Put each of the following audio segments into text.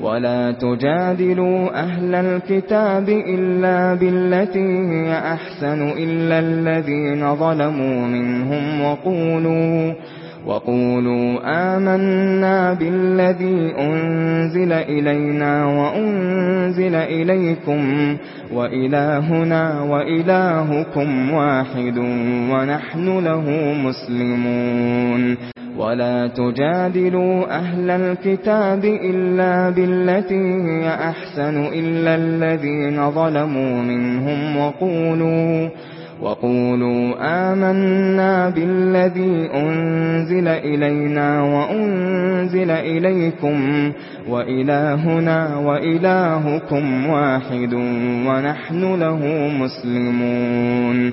ولا تجادلوا أهل الكتاب إلا بالتي هي أحسن إلا الذين ظلموا منهم وقولوا وقولوا آمنا بالذي أنزل إلينا وأنزل إليكم وإلهنا وإلهكم واحد ونحن له مسلمون ولا تجادلوا أهل الكتاب إلا بالتي هي أحسن إلا الذين ظلموا منهم وقولوا وقولوا آمنا بالذي أنزل إلينا وأنزل إليكم وإلهنا وإلهكم واحد ونحن له مسلمون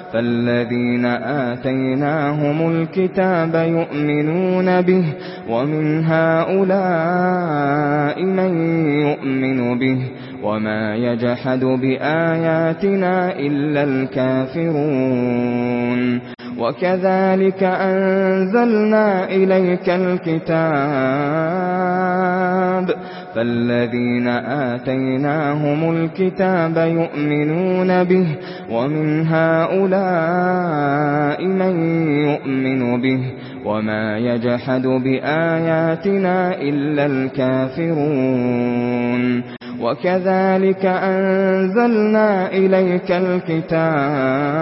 فالذين آتيناهم الكتاب يؤمنون به ومن هؤلاء من يؤمن به وما يجحد بآياتنا إلا الكافرون. وكذلك أنزلنا إليك الكتاب فالذين آتيناهم الكتاب يؤمنون به ومن هؤلاء من يؤمن به وما يجحد بآياتنا إلا الكافرون وكذلك أنزلنا إليك الكتاب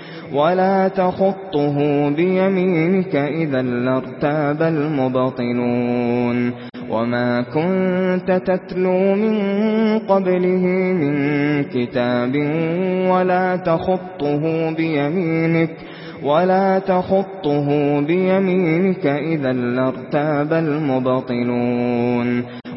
ولا تخطه بيمينك إذا لارتاب المبطنون وما كنت تتلو من قبله من كتاب ولا تخطه بيمينك ولا تخطه بيمينك إذا لارتاب المبطنون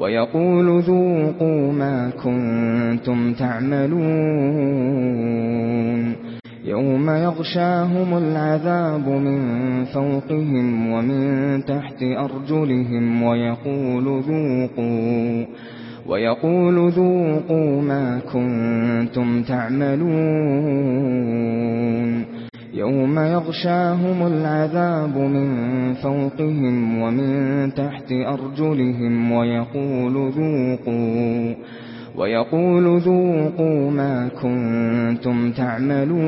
ويقول ذوقوا ما كنتم تعملون يوم يغشاهم العذاب من فوقهم ومن تحت أرجلهم ويقول ذوقوا ويقول ذوقوا ما كنتم تعملون يوم يغشاهم العذاب من فوقهم ومن تحت أرجلهم ويقول ذوقوا ويقول ذوقوا ما كنتم تعملون.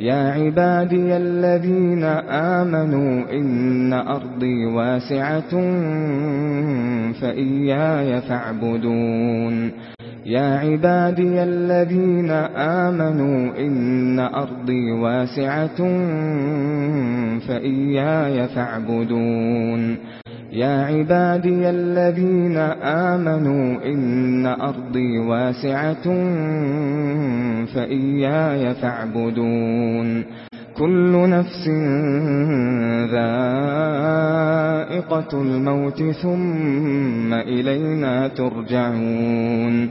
يا عبادي الذين آمنوا إن أرضي واسعة فإياي فاعبدون. يا عبادي الذين آمنوا إن أرضي واسعة فإياي فاعبدون. يا عبادي الذين آمنوا إن أرضي واسعة فإياي فاعبدون. كل نفس ذائقة الموت ثم إلينا ترجعون.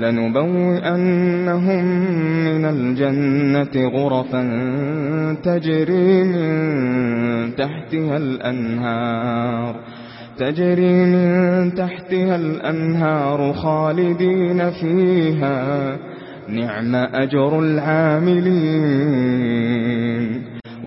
لنبوئنهم من الجنة غرفا تجري من تحتها الأنهار تجري من تحتها الأنهار خالدين فيها. نعم أجر العاملين.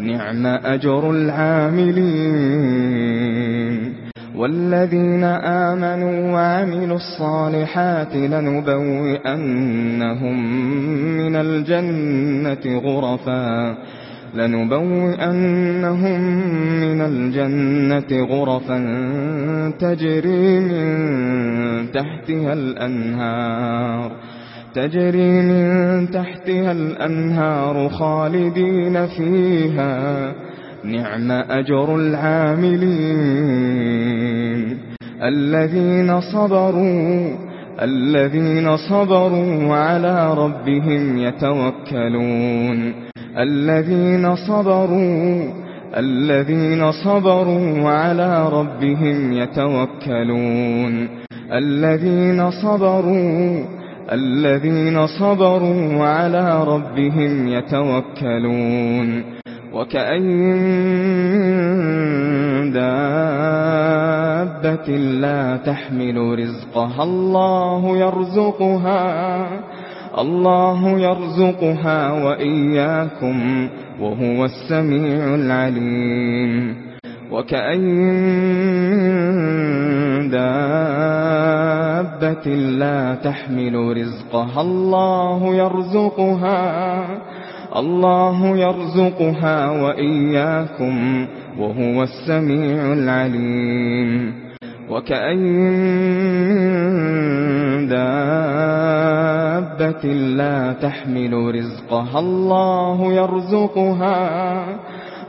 نعم أجر العاملين والذين آمنوا وعملوا الصالحات لنبوئنهم من الجنة غرفا لنبوئنهم من الجنة غرفا تجري من تحتها الأنهار تجري من تحتها الأنهار خالدين فيها. نعم أجر العاملين. الذين صبروا الذين صبروا على ربهم يتوكلون. الذين صبروا الذين صبروا على ربهم يتوكلون. الذين صبروا الذين صبروا على ربهم يتوكلون وكأي دابة لا تحمل رزقها الله يرزقها الله يرزقها وإياكم وهو السميع العليم وَكَأَيِّن دَابَّةٍ لَّا تَحْمِلُ رِزْقَهَا اللَّهُ يَرْزُقُهَا اللَّهُ يَرْزُقُهَا وَإِيَّاكُمْ وَهُوَ السَّمِيعُ الْعَلِيمُ. وَكَأَيِّن دَابَّةٍ لَّا تَحْمِلُ رِزْقَهَا اللَّهُ يَرْزُقُهَا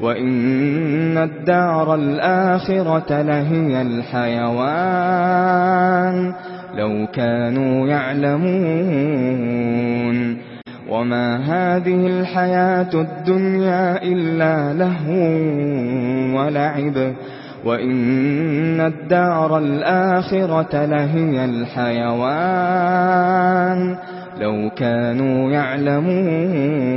وَإِنَّ الدَّارَ الْآخِرَةَ لَهِيَ الْحَيَوَانُ لَوْ كَانُوا يَعْلَمُونَ وَمَا هَذِهِ الْحَيَاةُ الدُّنْيَا إِلَّا لَهْوٌ وَلَعِبٌ وَإِنَّ الدَّارَ الْآخِرَةَ لَهِيَ الْحَيَوَانُ لَوْ كَانُوا يَعْلَمُونَ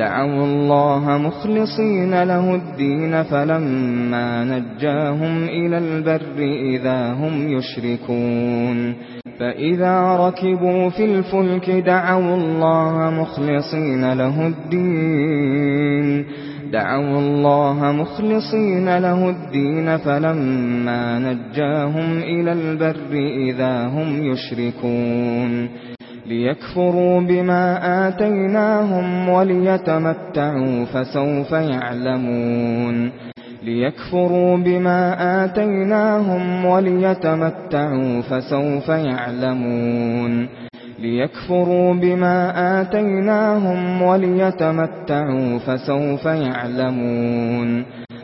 دعوا الله مخلصين له الدين فلما نجاهم إلى البر إذا هم يشركون فإذا ركبوا في الفلك دعوا الله مخلصين له الدين دعوا الله مخلصين له الدين فلما نجاهم إلى البر إذا هم يشركون لِيَكْفُرُوا بِمَا آتَيْنَاهُمْ وَلِيَتَمَتَّعُوا فَسَوْفَ يَعْلَمُونَ. لِيَكْفُرُوا بِمَا آتَيْنَاهُمْ وَلِيَتَمَتَّعُوا فَسَوْفَ يَعْلَمُونَ. لِيَكْفُرُوا بِمَا آتَيْنَاهُمْ وَلِيَتَمَتَّعُوا فَسَوْفَ يَعْلَمُونَ.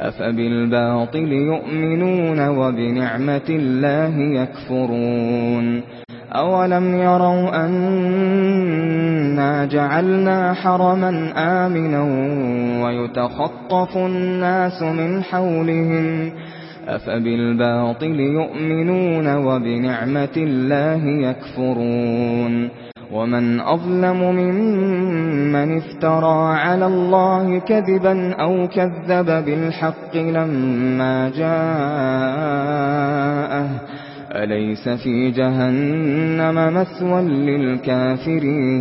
أفبالباطل يؤمنون وبنعمة الله يكفرون أولم يروا أنا جعلنا حرما آمنا ويتخطف الناس من حولهم أفبالباطل يؤمنون وبنعمة الله يكفرون ومن أظلم ممن افترى على الله كذبا أو كذب بالحق لما جاءه أليس في جهنم مثوى للكافرين؟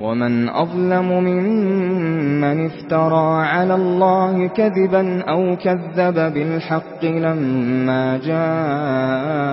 ومن أظلم ممن افترى على الله كذبا أو كذب بالحق لما جاءه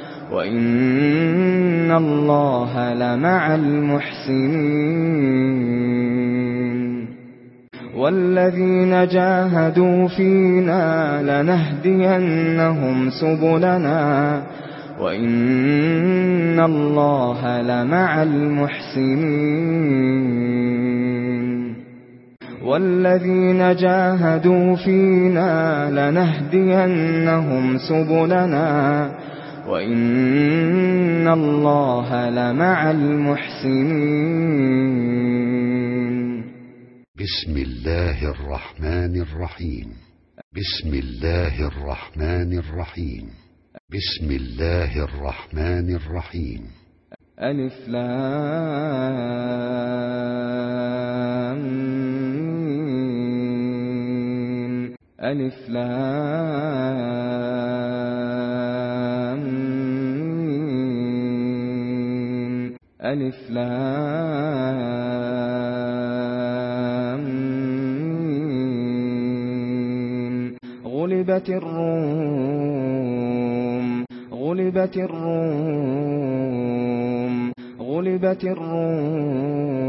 وَإِنَّ اللَّهَ لَمَعَ الْمُحْسِنِينَ وَالَّذِينَ جَاهَدُوا فِينَا لَنَهْدِيَنَّهُمْ سُبُلَنَا وَإِنَّ اللَّهَ لَمَعَ الْمُحْسِنِينَ وَالَّذِينَ جَاهَدُوا فِينَا لَنَهْدِيَنَّهُمْ سُبُلَنَا وَإِنَّ اللَّهَ لَمَعَ الْمُحْسِنِينَ بسم الله الرحمن الرحيم. بسم الله الرحمن الرحيم. بسم الله الرحمن الرحيم. ألف لام ألف لام ألف لام غلبت الروم. غلبت الروم. غلبت الروم.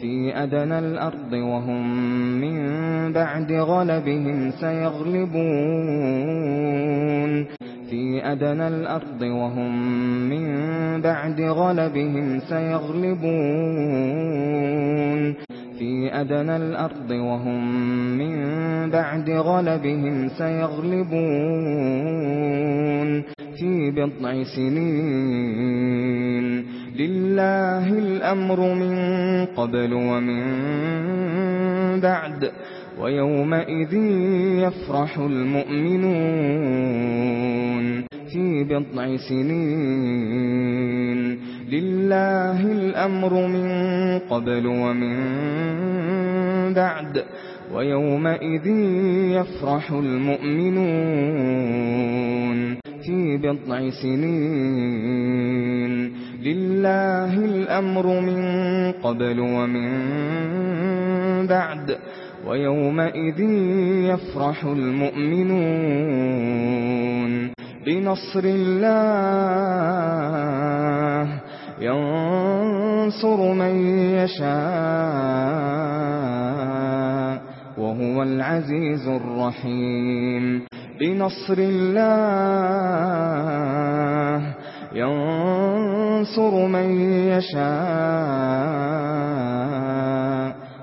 في أدنى الأرض وهم من بعد غلبهم سيغلبون. في أدنى الأرض وهم من بعد غلبهم سيغلبون. في أدنى الأرض وهم من بعد غلبهم سيغلبون. في بضع سنين. لله الأمر من قبل ومن بعد. وَيَوْمَئِذٍ يَفْرَحُ الْمُؤْمِنُونَ فِي بِضْعِ سِنِينَ. لِلَّهِ الْأَمْرُ مِنْ قَبْلُ وَمِنْ بَعْدُ. وَيَوْمَئِذٍ يَفْرَحُ الْمُؤْمِنُونَ فِي بِضْعِ سِنِينَ. لِلَّهِ الْأَمْرُ مِنْ قَبْلُ وَمِنْ بَعْدُ. وَيَوْمَئِذٍ يَفْرَحُ الْمُؤْمِنُونَ بِنَصْرِ اللَّهِ يَنْصُرُ مَن يَشَاءُ وَهُوَ الْعَزِيزُ الرَّحِيمُ بِنَصْرِ اللَّهِ يَنْصُرُ مَن يَشَاءُ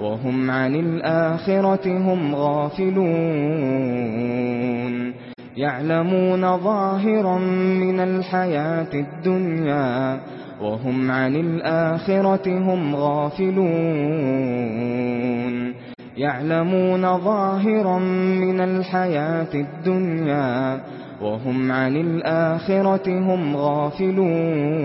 وهم عن الآخرة هم غافلون. يعلمون ظاهرا من الحياة الدنيا وهم عن الآخرة هم غافلون. يعلمون ظاهرا من الحياة الدنيا وهم عن الآخرة هم غافلون.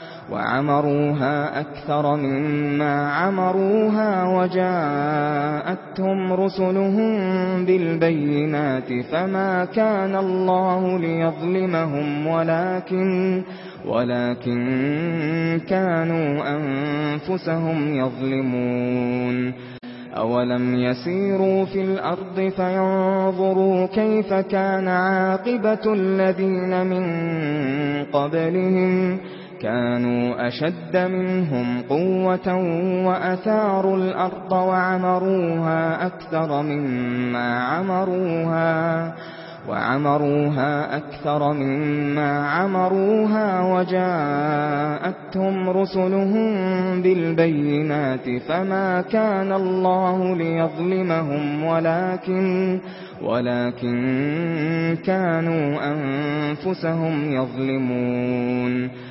وعمروها أكثر مما عمروها وجاءتهم رسلهم بالبينات فما كان الله ليظلمهم ولكن ولكن كانوا أنفسهم يظلمون أولم يسيروا في الأرض فينظروا كيف كان عاقبة الذين من قبلهم كانوا أشد منهم قوة وأثاروا الأرض وعمروها أكثر مما عمروها وعمروها أكثر مما عمروها وجاءتهم رسلهم بالبينات فما كان الله ليظلمهم ولكن ولكن كانوا أنفسهم يظلمون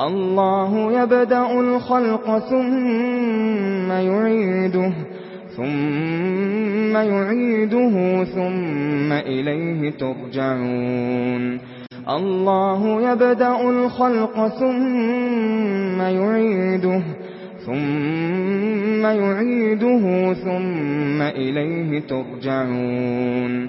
الله يبدأ الخلق ثم يعيده ثم يعيده ثم إليه ترجعون۔ الله يبدأ الخلق ثم يعيده ثم يعيده ثم إليه ترجعون۔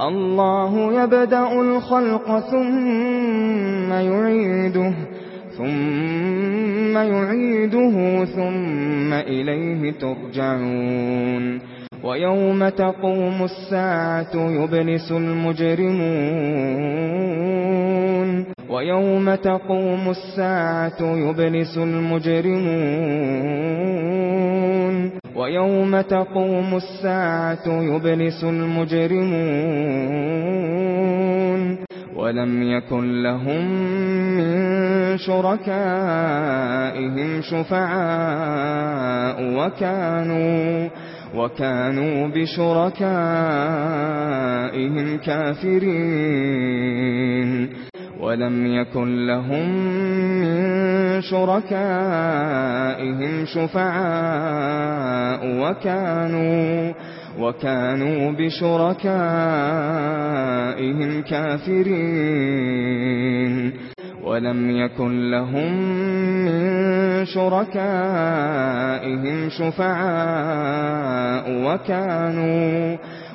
الله يبدأ الخلق ثم يعيده ثُمَّ يُعِيدُهُ ثُمَّ إِلَيْهِ تُرْجَعُونَ وَيَوْمَ تَقُومُ السَّاعَةُ يُبْلِسُ الْمُجْرِمُونَ وَيَوْمَ تَقُومُ السَّاعَةُ يُبْلِسُ الْمُجْرِمُونَ وَيَوْمَ تَقُومُ السَّاعَةُ يُبْلِسُ الْمُجْرِمُونَ ولم يكن لهم من شركائهم شفعاء وكانوا وكانوا بشركائهم كافرين ولم يكن لهم من شركائهم شفعاء وكانوا وكانوا بشركائهم كافرين ولم يكن لهم من شركائهم شفعاء وكانوا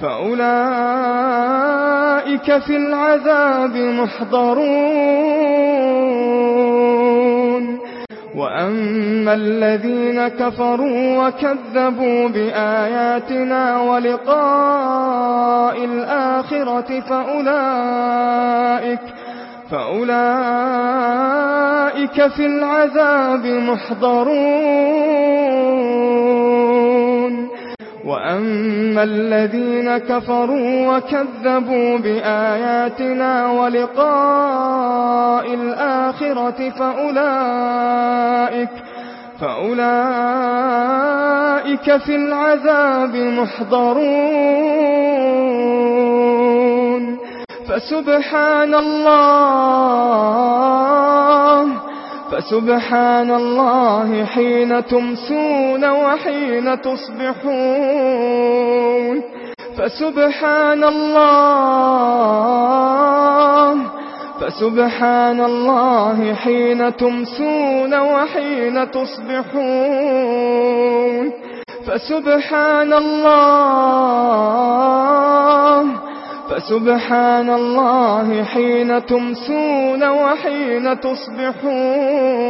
فأولئك في العذاب محضرون وأما الذين كفروا وكذبوا بآياتنا ولقاء الآخرة فأولئك فأولئك في العذاب محضرون وَأَمَّا الَّذِينَ كَفَرُوا وَكَذَّبُوا بِآيَاتِنَا وَلِقَاءِ الْآخِرَةِ فَأُولَئِكَ فَأُولَئِكَ فِي الْعَذَابِ مُحْضَرُونَ فَسُبْحَانَ اللَّهِ فسبحان الله حين تمسون وحين تصبحون. فسبحان الله فسبحان الله حين تمسون وحين تصبحون. فسبحان الله فسبحان الله حين تمسون وحين تصبحون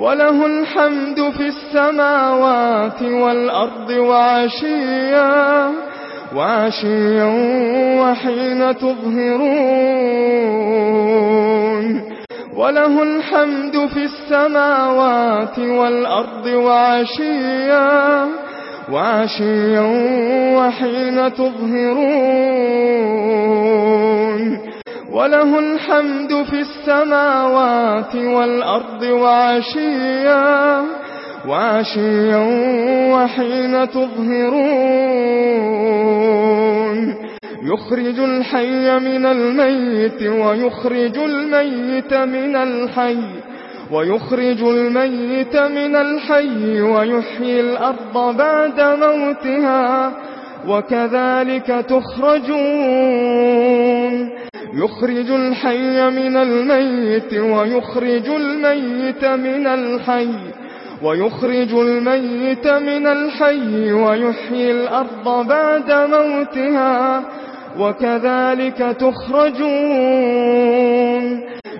وله الحمد في السماوات والأرض وعشيا وعشيا وحين تظهرون وله الحمد في السماوات والأرض وعشيا وعشيا وحين تظهرون. وله الحمد في السماوات والأرض وعشيا وعشيا وحين تظهرون. يخرج الحي من الميت ويخرج الميت من الحي ويخرج الميت من الحي ويحيي الأرض بعد موتها وكذلك تخرجون. يخرج الحي من الميت ويخرج الميت من الحي ويخرج الميت من الحي ويحيي الأرض بعد موتها وكذلك تخرجون.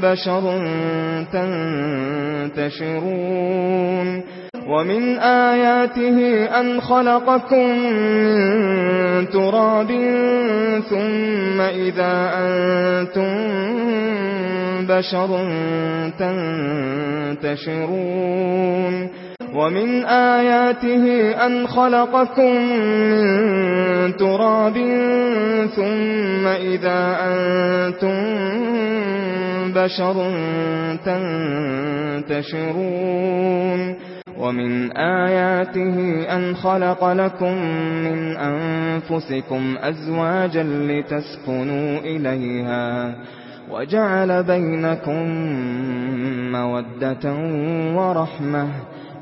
بشر تنتشرون وَمِنْ آيَاتِهِ أَنْ خَلَقَكُم مِّن تُرَابٍ ثُمَّ إِذَا أَنْتُمْ بَشَرٌ تَنْتَشِرُونَ وَمِنْ آيَاتِهِ أَنْ خَلَقَكُم مِّن تُرَابٍ ثُمَّ إِذَا أَنْتُمْ بَشَرٌ تَنْتَشِرُونَ وَمِنْ آيَاتِهِ أَنْ خَلَقَ لَكُمْ مِنْ أَنْفُسِكُمْ أَزْوَاجًا لِتَسْكُنُوا إِلَيْهَا وَجَعَلَ بَيْنَكُمْ مَوَدَّةً وَرَحْمَةً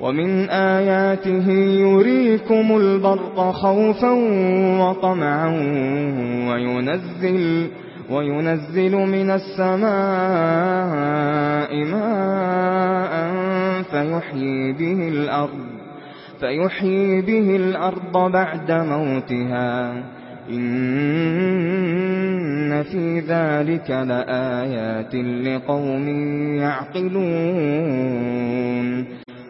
وَمِنْ آيَاتِهِ يُرِيكُمُ الْبَرْقَ خَوْفًا وَطَمَعًا وَيُنَزِّلُ وَيُنَزِّلُ مِنَ السَّمَاءِ مَاءً فَيُحْيِي بِهِ الْأَرْضَ فَيُحْيِي بِهِ الْأَرْضَ بَعْدَ مَوْتِهَا. إِنَّ فِي ذَلِكَ لَآيَاتٍ لِقَوْمٍ يَعْقِلُونَ.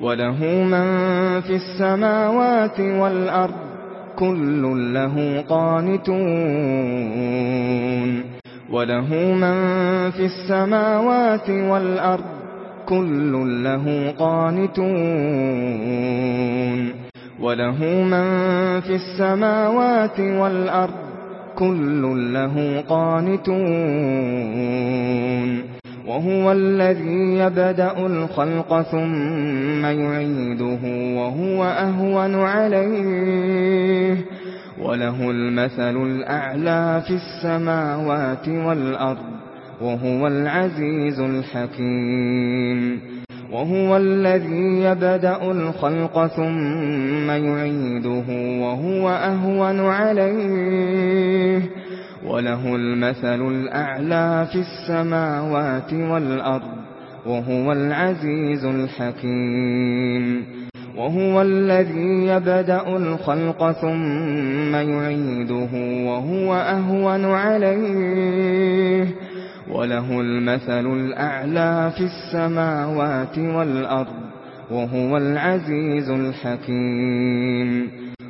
وَلَهُ مَن فِي السَّمَاوَاتِ وَالْأَرْضِ كُلٌّ لَّهُ قَانِتُونَ وَلَهُ مَن فِي السَّمَاوَاتِ وَالْأَرْضِ كُلٌّ لَّهُ قَانِتُونَ وَلَهُ مَن فِي السَّمَاوَاتِ وَالْأَرْضِ كُلٌّ لَّهُ قَانِتُونَ وهو الذي يبدأ الخلق ثم يعيده وهو أهون عليه وله المثل الأعلى في السماوات والأرض وهو العزيز الحكيم وهو الذي يبدأ الخلق ثم يعيده وهو أهون عليه وله المثل الأعلى في السماوات والأرض وهو العزيز الحكيم. وهو الذي يبدأ الخلق ثم يعيده وهو أهون عليه. وله المثل الأعلى في السماوات والأرض وهو العزيز الحكيم.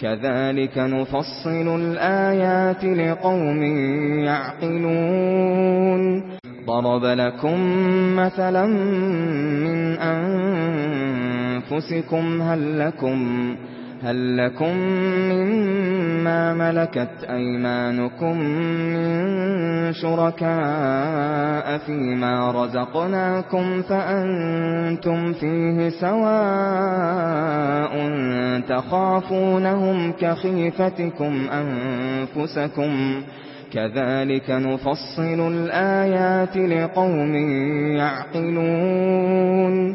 كَذَلِكَ نُفَصِّلُ الْآيَاتِ لِقَوْمٍ يَعْقِلُونَ ضَرَبَ لَكُم مَّثَلًا مِّنْ أَنفُسِكُمْ هَلْ لَكُمْ مِنْ هل لكم مما ملكت أيمانكم من شركاء فيما رزقناكم فأنتم فيه سواء تخافونهم كخيفتكم أنفسكم كذلك نفصل الآيات لقوم يعقلون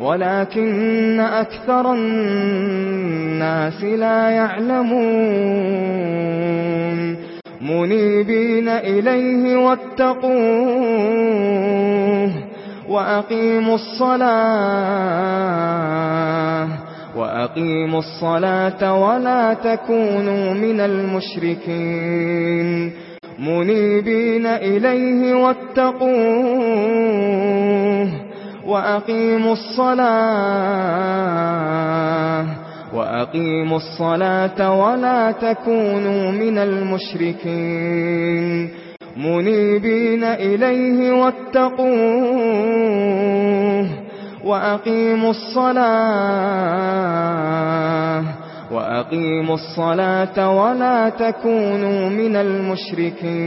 ولكن أكثر الناس لا يعلمون منيبين إليه واتقوه وأقيموا الصلاة وأقيموا الصلاة ولا تكونوا من المشركين منيبين إليه واتقوه وَأَقِيمُوا الصَّلَاةَ وَأَقِيمُوا الصَّلَاةَ وَلَا تَكُونُوا مِنَ الْمُشْرِكِينَ مُنِيبِينَ إِلَيْهِ وَاتَّقُوهُ وَأَقِيمُوا الصَّلَاةَ وَأَقِيمُوا الصَّلَاةَ وَلَا تَكُونُوا مِنَ الْمُشْرِكِينَ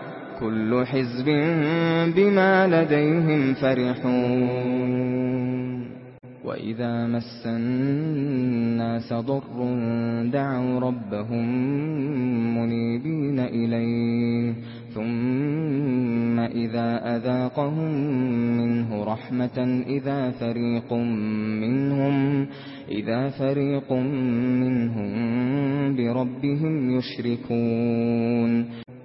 كُلُّ حِزْبٍ بِمَا لَدَيْهِمْ فَرِحُونَ. وَإِذَا مَسَّ النَّاسَ ضُرٌّ دَعَوْا رَبَّهُمْ مُنِيبِينَ إِلَيْهِ. ثُمَّ إِذَا أَذَاقَهُم مِّنْهُ رَحْمَةً إِذَا فَرِيقٌ مِّنْهُمْ إِذَا فَرِيقٌ مِّنْهُمْ بِرَبِّهِمْ يُشْرِكُونَ.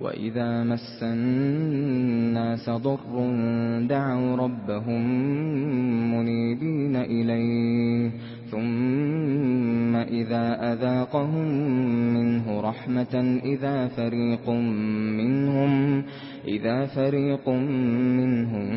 وَإِذَا مَسَّ النَّاسَ ضُرٌّ دَعَوْا رَبَّهُم مُنِيبِينَ إِلَيْهِ ثُمَّ إِذَا أَذَاقَهُم مِّنْهُ رَحْمَةً إِذَا فَرِيقٌ مِّنْهُمْ إذا فريق منهم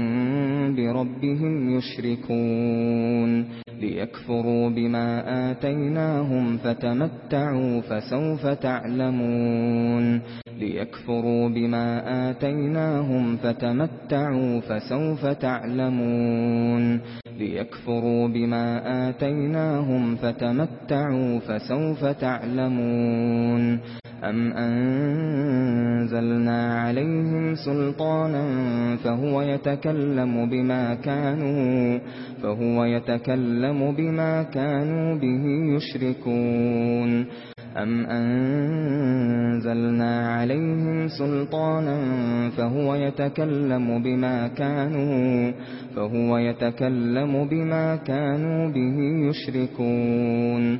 بربهم يشركون ليكفروا بما آتيناهم فتمتعوا فسوف تعلمون ليكفروا بما آتيناهم فتمتعوا فسوف تعلمون ليكفروا بما آتيناهم فتمتعوا فسوف تعلمون أَمْ أَنزَلْنَا عَلَيْهِمْ سُلْطَانًا فَهُوَ يَتَكَلَّمُ بِمَا كَانُوا فَهُوَ يَتَكَلَّمُ بِمَا كَانُوا بِهِ يُشْرِكُونَ أَمْ أَنزَلْنَا عَلَيْهِمْ سُلْطَانًا فَهُوَ يَتَكَلَّمُ بِمَا كَانُوا فَهُوَ يَتَكَلَّمُ بِمَا كَانُوا بِهِ يُشْرِكُونَ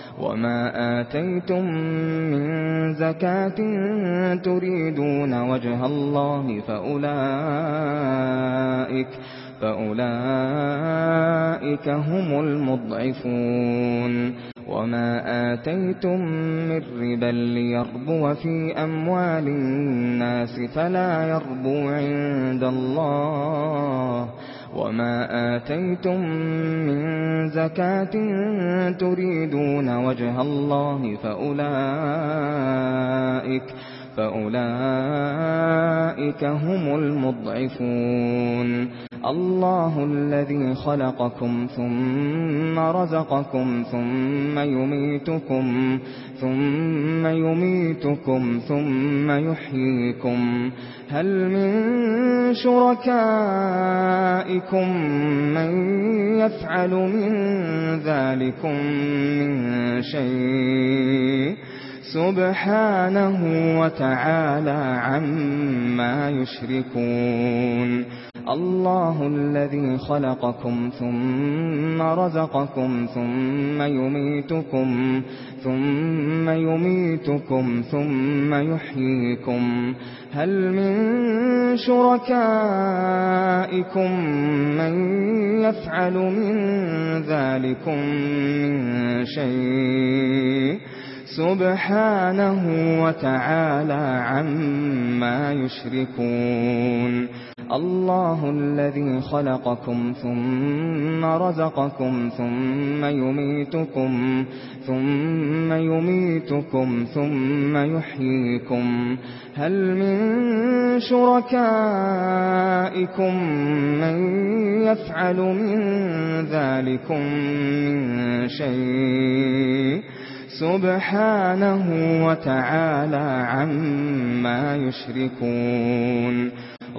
وما آتيتم من زكاة تريدون وجه الله فأولئك فأولئك هم المضعفون وما آتيتم من ربا ليربو في أموال الناس فلا يربو عند الله وما آتيتم من زكاة تريدون وجه الله فأولئك فأولئك هم المضعفون الله الذي خلقكم ثم رزقكم ثم يميتكم ثم يميتكم ثم يحييكم هل من شركائكم من يفعل من ذلك من شيء سبحانه وتعالى عما يشركون الله الذي خلقكم ثم رزقكم ثم يميتكم ثم يميتكم ثم يحييكم هل من شركائكم من يفعل من ذلك من شيء سبحانه وتعالى عما يشركون الله الذي خلقكم ثم رزقكم ثم يميتكم ثم يميتكم ثم يحييكم هل من شركائكم من يفعل من ذلك من شيء سبحانه وتعالى عما يشركون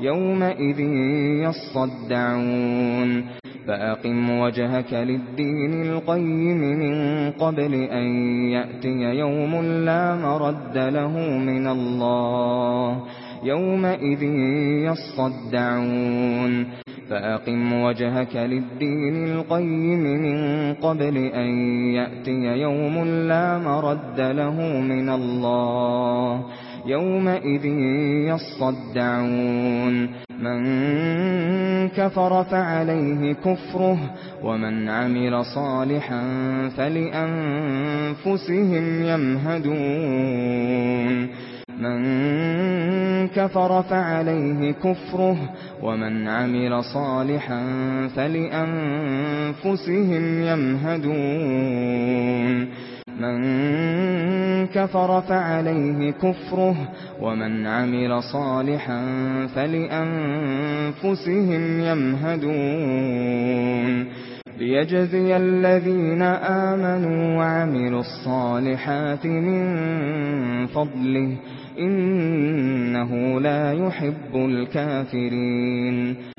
يومئذ يصدعون. فأقم وجهك للدين القيم من قبل أن يأتي يوم لا مرد له من الله. يومئذ يصدعون. فأقم وجهك للدين القيم من قبل أن يأتي يوم لا مرد له من الله. يومئذ يصدعون. من كفر فعليه كفره ومن عمل صالحا فلأنفسهم يمهدون. من كفر فعليه كفره ومن عمل صالحا فلأنفسهم يمهدون. مَنْ كَفَرَ فَعَلَيْهِ كُفْرُهُ وَمَنْ عَمِلَ صَالِحًا فَلِأَنْفُسِهِمْ يَمْهَدُونَ. لِيَجْزِيَ الَّذِينَ آمَنُوا وَعَمِلُوا الصَّالِحَاتِ مِنْ فَضْلِهِ إِنَّهُ لَا يُحِبُّ الْكَافِرِينَ.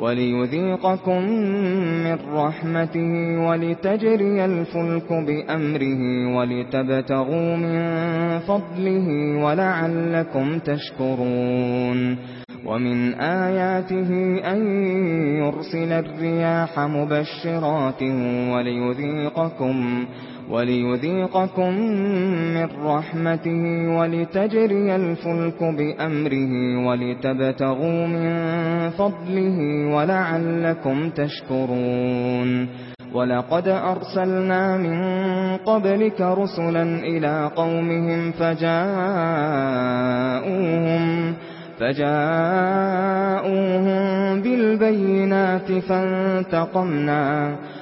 وليذيقكم من رحمته ولتجري الفلك بأمره ولتبتغوا من فضله ولعلكم تشكرون ومن آياته أن يرسل الرياح مبشرات وليذيقكم وَلِيُذِيقَكُم مِّن رَّحْمَتِهِ وَلِتَجْرِيَ الْفُلْكُ بِأَمْرِهِ وَلِتَبْتَغُوا مِن فَضْلِهِ وَلَعَلَّكُمْ تَشْكُرُونَ وَلَقَدْ أَرْسَلْنَا مِن قَبْلِكَ رُسُلًا إِلَى قَوْمِهِمْ فَجَاءُوهُم فَجَاءُوهُم بِالْبَيِّنَاتِ فَانتَقَمْنَا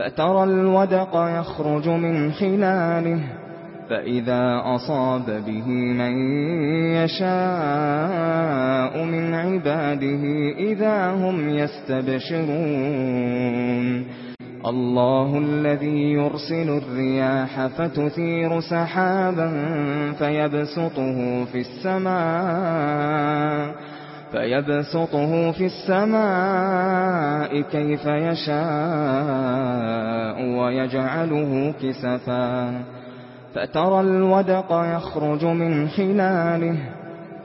فترى الودق يخرج من خلاله فإذا أصاب به من يشاء من عباده إذا هم يستبشرون الله الذي يرسل الرياح فتثير سحابا فيبسطه في السماء فَيَبْسُطُهُ فِي السَّمَاءِ كَيْفَ يَشَاءُ وَيَجْعَلُهُ كِسَفًا فَتَرَى الْوَدْقَ يَخْرُجُ مِنْ خِلَالِهِ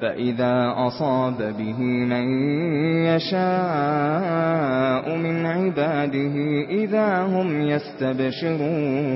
فَإِذَا أَصَابَ بِهِ مَن يَشَاءُ مِنْ عِبَادِهِ إِذَا هُمْ يَسْتَبْشِرُونَ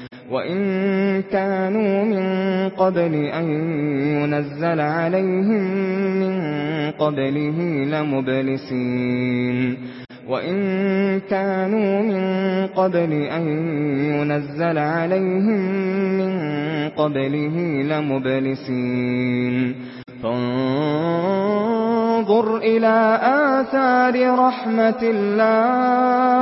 وَإِن كَانُوا مِن قَبْلِ أَن يُنَزَّلَ عَلَيْهِم مِّن قَبْلِهِ لَمُبْلِسِينَ وَإِن كَانُوا مِن قَبْلِ أَن يُنَزَّلَ عَلَيْهِم مِّن قَبْلِهِ لَمُبْلِسِينَ فانظر إلى آثار رحمة الله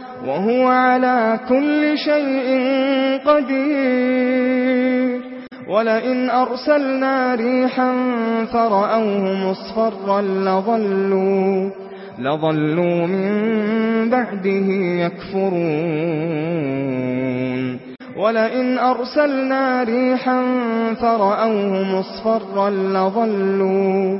وهو على كل شيء قدير. ولئن أرسلنا ريحا فرأوه مصفرا لظلوا لظلوا من بعده يكفرون. ولئن أرسلنا ريحا فرأوه مصفرا لظلوا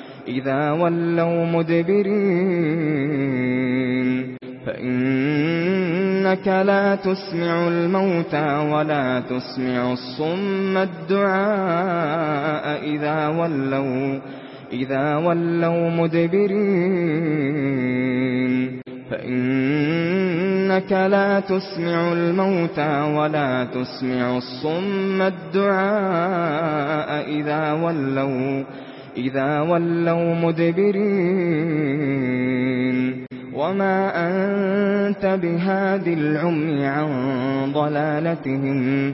إذا ولوا مدبرين فإنك لا تسمع الموتى ولا تسمع الصم الدعاء إذا ولوا إذا ولوا مدبرين فإنك لا تسمع الموتى ولا تسمع الصم الدعاء إذا ولوا مدبرين إذا ولوا مدبرين. وما أنت بهاد العمي عن ضلالتهم.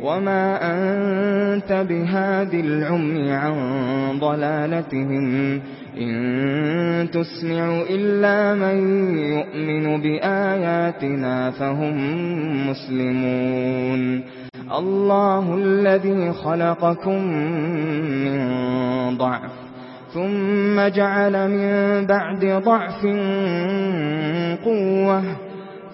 وما أنت بهاد العمي عن ضلالتهم إن تسمع إلا من يؤمن بآياتنا فهم مسلمون الله الذي خلقكم من ضعف ثم جعل من بعد ضعف قوة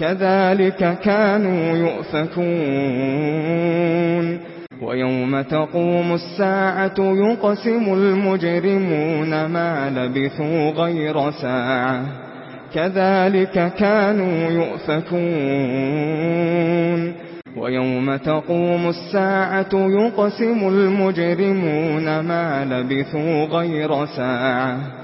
كذلك كانوا يؤفكون. ويوم تقوم الساعة يقسم المجرمون ما لبثوا غير ساعة. كذلك كانوا يؤفكون. ويوم تقوم الساعة يقسم المجرمون ما لبثوا غير ساعة.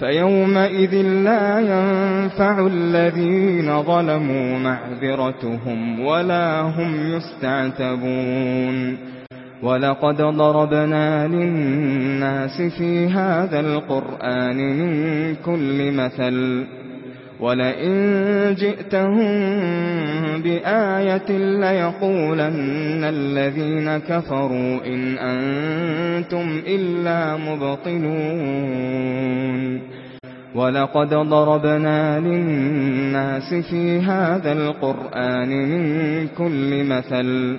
فَيَوْمَئِذٍ لَّا يَنفَعُ الَّذِينَ ظَلَمُوا مَعْذِرَتُهُمْ وَلَا هُمْ يُسْتَعْتَبُونَ وَلَقَدْ ضَرَبْنَا لِلنَّاسِ فِي هَذَا الْقُرْآنِ مِن كُلِّ مَثَلٍ ولئن جئتهم بآية ليقولن الذين كفروا إن أنتم إلا مبطلون. ولقد ضربنا للناس في هذا القرآن من كل مثل.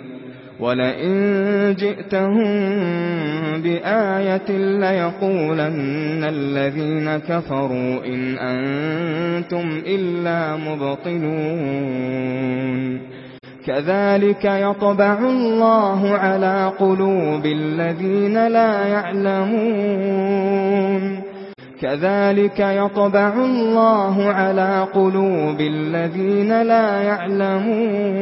وَلَئِن جِئْتَهُم بِآيَةٍ لَّيَقُولَنَّ الَّذِينَ كَفَرُوا إِنْ أَنتُمْ إِلَّا مُبْطِلُونَ كَذَلِكَ يَطْبَعُ اللَّهُ عَلَى قُلُوبِ الَّذِينَ لَا يَعْلَمُونَ كَذَلِكَ يَطْبَعُ اللَّهُ عَلَى قُلُوبِ الَّذِينَ لَا يَعْلَمُونَ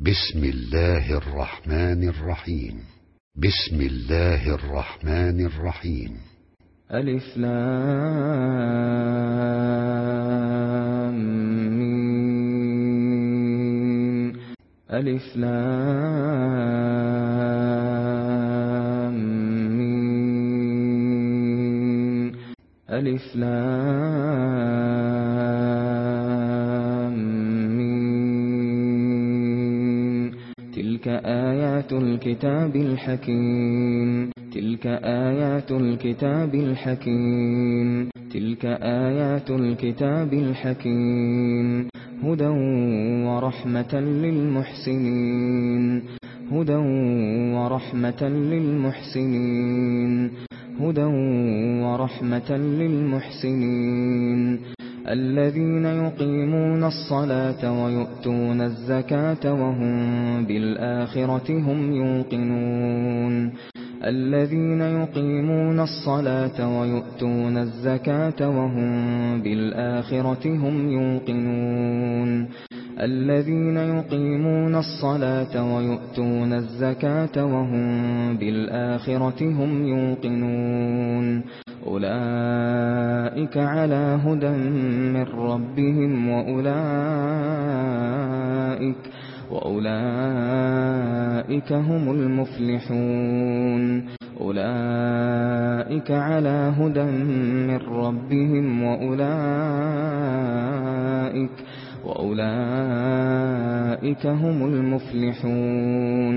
بسم الله الرحمن الرحيم بسم الله الرحمن الرحيم ألف لام ألف لام ألف لام تِلْكَ آيَاتُ الْكِتَابِ الْحَكِيمِ. تِلْكَ آيَاتُ الْكِتَابِ الْحَكِيمِ. تِلْكَ آيَاتُ الْكِتَابِ الْحَكِيمِ. هُدًى وَرَحْمَةً لِلْمُحْسِنِينَ. هُدًى وَرَحْمَةً لِلْمُحْسِنِينَ. هُدًى وَرَحْمَةً لِلْمُحْسِنِينَ. الذين يقيمون الصلاة ويؤتون الزكاة وهم بالآخرة هم يوقنون. الذين يقيمون الصلاة ويؤتون الزكاة وهم بالآخرة هم يوقنون. الذين يقيمون الصلاة ويؤتون الزكاة وهم بالآخرة هم يوقنون. أولئك على هدى من ربهم وأولئك وأولئك هم المفلحون أولئك على هدى من ربهم وأولئك وأولئك هم المفلحون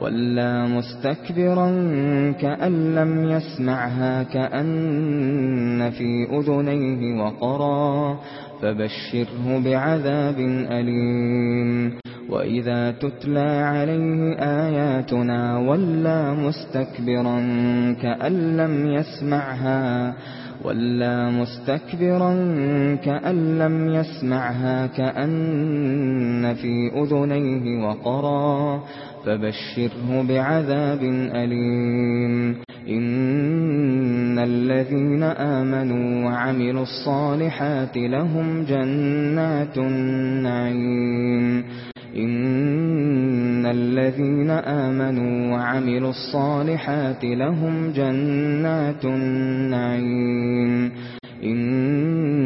ولا مستكبرا كأن لم يسمعها كأن في أذنيه وقرا فبشره بعذاب أليم وإذا تتلى عليه آياتنا ولا مستكبرا كأن لم يسمعها ولا مستكبرا كأن لم يسمعها كأن في أذنيه وقرا فبشره بعذاب أليم. إن الذين آمنوا وعملوا الصالحات لهم جنات النعيم. إن الذين آمنوا وعملوا الصالحات لهم جنات النعيم. إن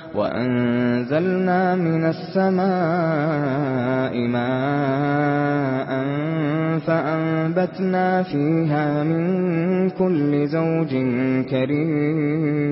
وأنزلنا من السماء ماء فأنبتنا فيها من كل زوج كريم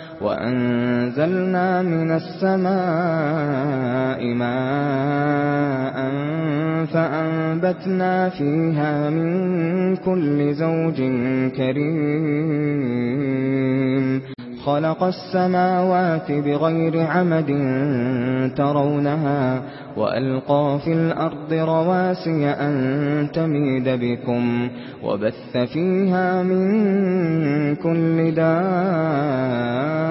وأنزلنا من السماء ماء فأنبتنا فيها من كل زوج كريم خلق السماوات بغير عمد ترونها وألقى في الأرض رواسي أن تميد بكم وبث فيها من كل دار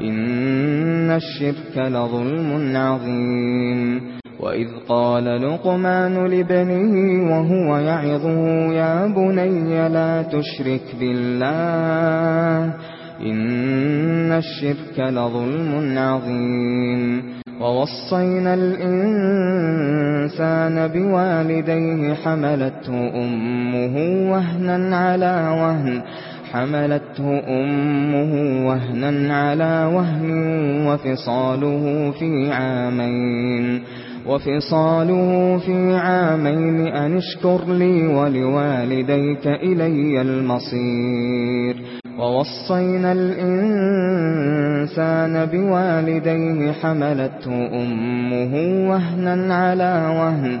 إن الشرك لظلم عظيم وإذ قال لقمان لبنيه وهو يعظه يا بني لا تشرك بالله إن الشرك لظلم عظيم ووصينا الإنسان بوالديه حملته أمه وهنا على وهن حَمَلَتْهُ أمه وهنا على وهن وفصاله في عامين وفصاله في عامين أن اشكر لي ولوالديك إلي المصير. ووصينا الإنسان بوالديه حملته أمه وهنا على وهن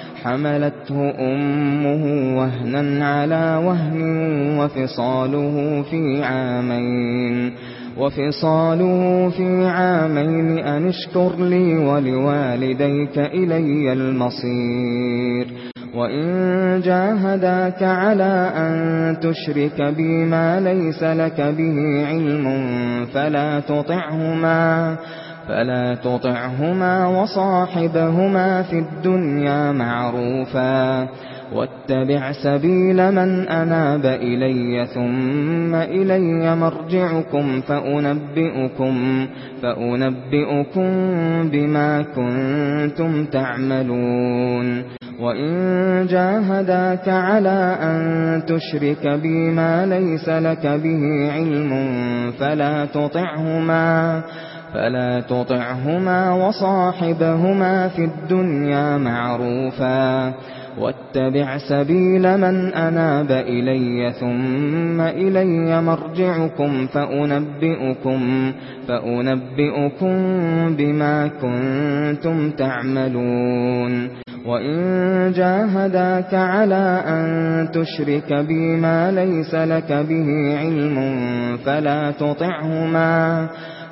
حملته أمه وهنا على وهن وفصاله في عامين وفصاله في عامين أن اشكر لي ولوالديك إلي المصير وَإِن جَاهَدَاكَ عَلَى أَن تُشْرِكَ بِي مَا لَيْسَ لَكَ بِهِ عِلْمٌ فَلَا تُطِعْهُمَا فلا تطعهما وصاحبهما في الدنيا معروفا واتبع سبيل من أناب إلي ثم إلي مرجعكم فأنبئكم, فأنبئكم بما كنتم تعملون وَإِن جَاهَدَاكَ عَلَى أَن تُشْرِكَ بِي مَا لَيْسَ لَكَ بِهِ عِلْمٌ فَلَا تُطِعْهُمَا فلا تطعهما وصاحبهما في الدنيا معروفا. واتبع سبيل من أناب إلي ثم إلي مرجعكم فأنبئكم, فأنبئكم بما كنتم تعملون. وَإِن جَاهَدَاكَ عَلَى أَن تُشْرِكَ بي ما لَيْسَ لَكَ بِهِ عِلْمٌ فَلَا تُطِعْهُمَا.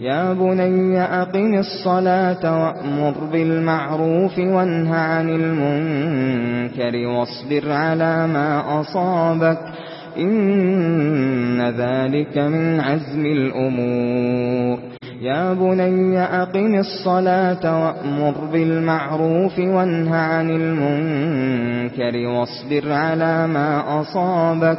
يا بني أقن الصلاة وأمر بالمعروف وانه عن المنكر واصبر على ما أصابك إن ذلك من عزم الأمور يا بني أقن الصلاة وأمر بالمعروف وانه عن المنكر واصبر على ما أصابك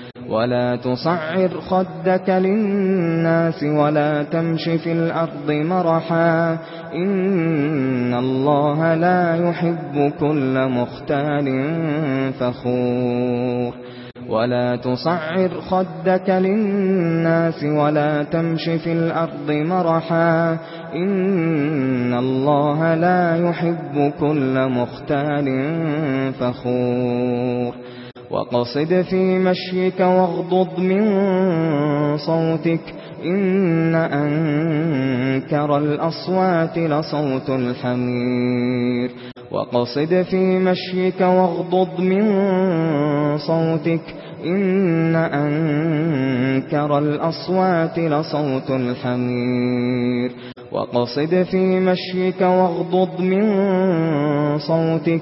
ولا تصعر خدك للناس ولا تمش في الأرض مرحا إن الله لا يحب كل مختال فخور ولا تصعر خدك للناس ولا تمش في الأرض مرحا إن الله لا يحب كل مختال فخور وقصد في مشيك واغضض من صوتك إن أنكر الأصوات لصوت الحمير وقصد في مشيك واغضض من صوتك إن أنكر الأصوات لصوت الحمير وقصد في مشيك واغضض من صوتك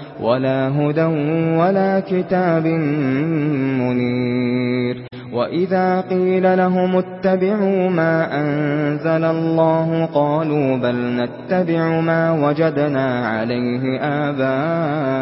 ولا هدى ولا كتاب منير. وَإِذَا قِيلَ لَهُمُ اتَّبِعُوا مَا أَنزَلَ اللَّهُ قَالُوا بَلْ نَتَّبِعُ مَا وَجَدْنَا عَلَيْهِ آبَاءَنَا.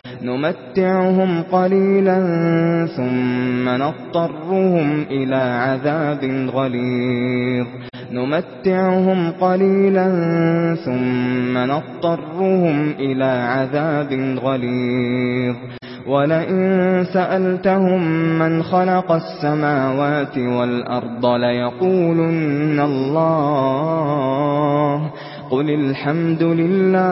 نمتعهم قليلا ثم نضطرهم إلى عذاب غليظ. نمتعهم قليلا ثم نضطرهم إلى عذاب غليظ. وَلَئِن سَأَلْتَهُم مَّنْ خَلَقَ السَّمَاوَاتِ وَالْأَرْضَ لَيَقُولُنَّ اللَّهُ. قُلِ الْحَمْدُ لِلَّهِ.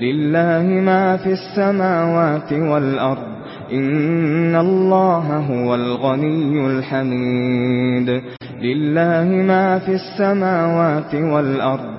لله ما في السماوات والأرض إن الله هو الغني الحميد. لله ما في السماوات والأرض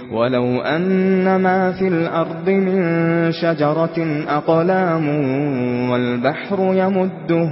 ولو أن ما في الأرض من شجرة أقلام والبحر يمده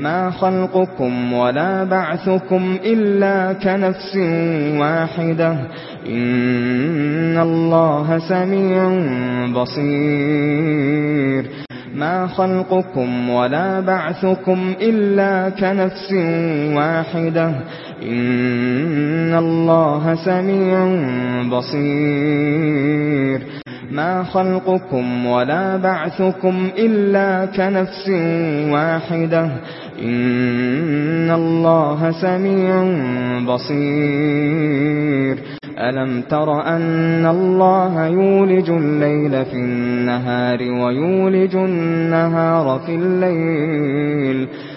ما خلقكم ولا بعثكم إلا كنفس واحدة إن الله سميع بصير. ما خلقكم ولا بعثكم إلا كنفس واحدة إن الله سميع بصير. ما خلقكم ولا بعثكم إلا كنفس واحدة إن الله سميع بصير أَلَمْ تَرَ أَنَّ اللَّهَ يُولِجُ اللَّيْلَ فِي النَّهَارِ وَيُولِجُ النَّهَارَ فِي اللَّيْلِ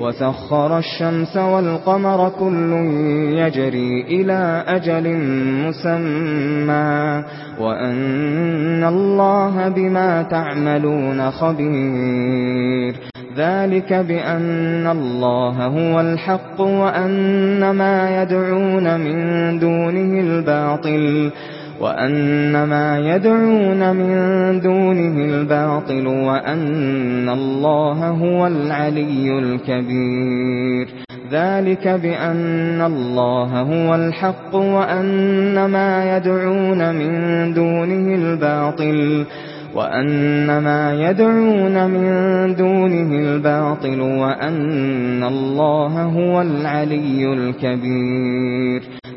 وَسَخَّرَ الشَّمْسَ وَالْقَمَرَ كُلٌّ يَجْرِي إِلَى أَجَلٍ مُّسَمًّى وَأَنَّ اللَّهَ بِمَا تَعْمَلُونَ خَبِيرٌ ذَلِكَ بِأَنَّ اللَّهَ هُوَ الْحَقُّ وَأَنَّ مَا يَدْعُونَ مِن دُونِهِ الْبَاطِلُ وأن ما يدعون من دونه الباطل وأن الله هو العلي الكبير ذلك بأن الله هو الحق وأن ما يدعون من دونه الباطل وَأَنَّ مَا يَدْعُونَ مِن دُونِهِ الْبَاطِلُ وَأَنَّ اللَّهَ هُوَ الْعَلِيُّ الْكَبِيرُ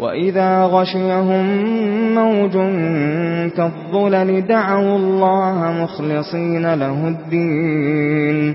وَإِذَا غَشِيَهُم مَّوْجٌ كَالظُّلَلِ دَعَوُا اللَّهَ مُخْلِصِينَ لَهُ الدِّينَ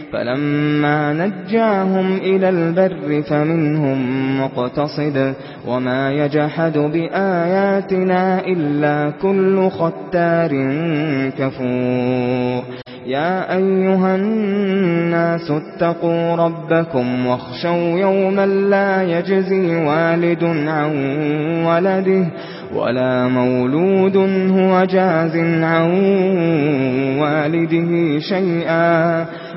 فَلَمَّا نَجَّاهُمْ إِلَى الْبَرِّ فَمِنْهُمْ مُقْتَصِدٌ وَمَا يَجْحَدُ بِآيَاتِنَا إِلَّا كُلُّ خَتَّارٍ كَفُورٍ. يَا أَيُّهَا النَّاسُ اتَّقُوا رَبَّكُمْ وَاخْشَوْا يَوْمًا لَّا يَجْزِي وَالِدٌ عَن وَلَدِهِ ولا مولود هو جاز عن والده شيئا.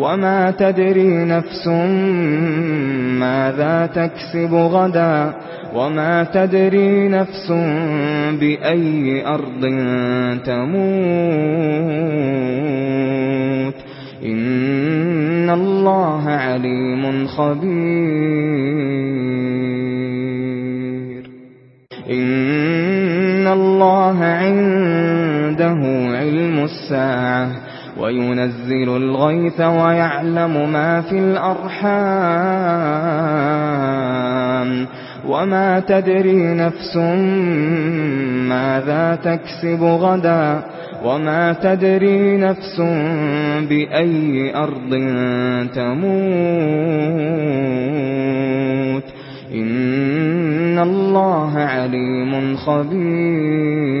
وما تدري نفس ماذا تكسب غدا وما تدري نفس بأي أرض تموت إن الله عليم خبير إن الله عنده علم الساعة وَيُنَزِّلُ الْغَيْثَ وَيَعْلَمُ مَا فِي الْأَرْحَامِ وَمَا تَدْرِي نَفْسٌ مَاذَا تَكْسِبُ غَدًا وَمَا تَدْرِي نَفْسٌ بِأَيِّ أَرْضٍ تَمُوتُ إِنَّ اللَّهَ عَلِيمٌ خَبِيرٌ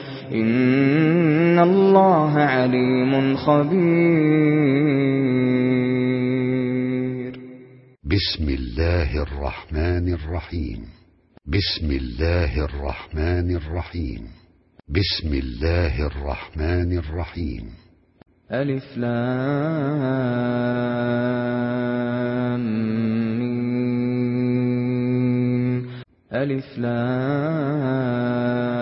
إن الله عليم خبير بسم الله الرحمن الرحيم بسم الله الرحمن الرحيم بسم الله الرحمن الرحيم ألف لام ألف لام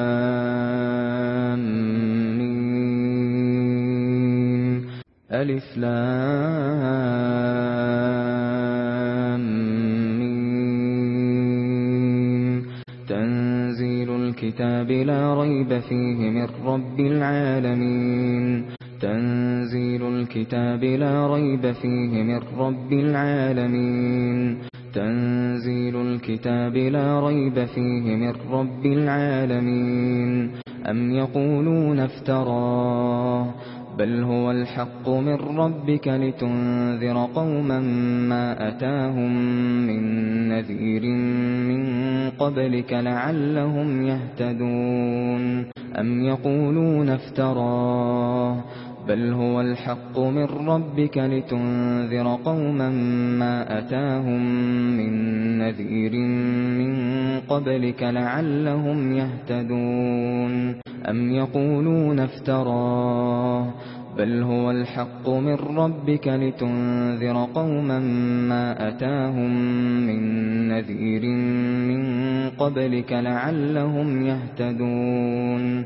الم تنزيل الكتاب لا ريب فيه من رب العالمين. تنزيل الكتاب لا ريب فيه من رب العالمين. تنزيل الكتاب لا ريب فيه من رب العالمين. أم يقولون افتراه؟ بل هو الحق من ربك لتنذر قوما ما أتاهم من نذير من قبلك لعلهم يهتدون أم يقولون افتراه بل هو الحق من ربك لتنذر قوما ما أتاهم من نذير من قبلك لعلهم يهتدون. أم يقولون افتراه؟ بل هو الحق من ربك لتنذر قوما ما أتاهم من نذير من قبلك لعلهم يهتدون.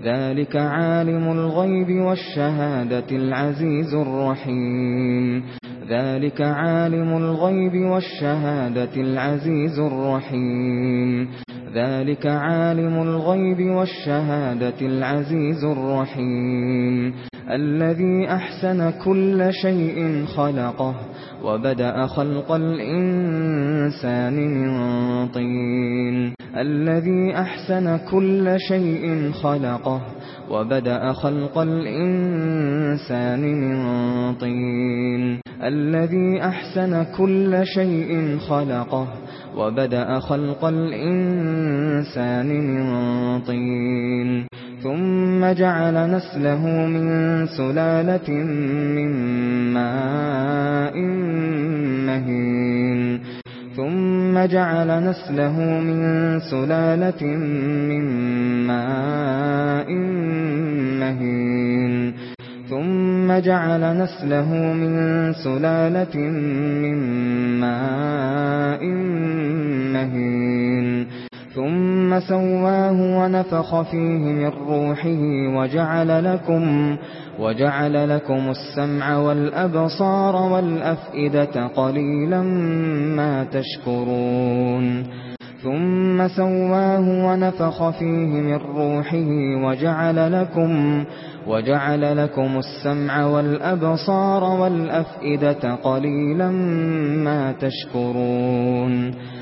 ذلك عالم الغيب والشهادة العزيز الرحيم ذلك عالم الغيب والشهادة العزيز الرحيم ذلك عالم الغيب والشهادة العزيز الرحيم الذي أحسن كل شيء خلقه وبدأ خلق الإنسان من طين. الذي أحسن كل شيء خلقه وبدأ خلق الإنسان من طين. الذي أحسن كل شيء خلقه وبدأ خلق الإنسان من طين. ثُمَّ جَعَلَ نَسْلَهُ مِنْ سُلَالَةٍ مِنْ مَاءٍ مَهِينٍ. ثُمَّ جَعَلَ نَسْلَهُ مِنْ سُلَالَةٍ مِنْ مَاءٍ مَهِينٍ. ثُمَّ جَعَلَ نَسْلَهُ مِنْ سُلَالَةٍ مِنْ مَاءٍ مَهِينٍ. ثُمَّ سَوَّاهُ وَنَفَخَ فِيهِ مِن رُّوحِهِ وَجَعَلَ لَكُمْ وَجَعَلَ لَكُمُ السَّمْعَ وَالْأَبْصَارَ وَالْأَفْئِدَةَ قَلِيلًا مَا تَشْكُرُونَ. ثُمَّ سَوَّاهُ وَنَفَخَ فِيهِ مِن رُّوحِهِ وَجَعَلَ لَكُمْ وَجَعَلَ لَكُمُ السَّمْعَ وَالْأَبْصَارَ وَالْأَفْئِدَةَ قَلِيلًا مَا تَشْكُرُونَ.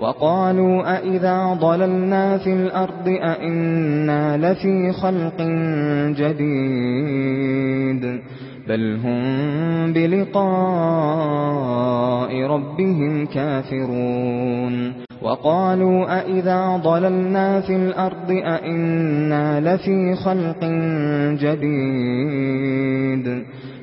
وقالوا أإذا ضللنا في الأرض أإنا لفي خلق جديد بل هم بلقاء ربهم كافرون وقالوا أإذا ضللنا في الأرض أإنا لفي خلق جديد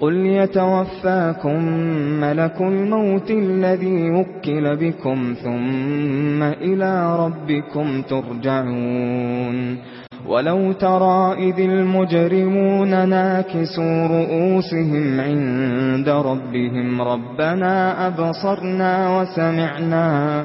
قل يتوفاكم ملك الموت الذي وكل بكم ثم إلى ربكم ترجعون ولو ترى إذ المجرمون نَاكِسُو رؤوسهم عند ربهم ربنا أبصرنا وسمعنا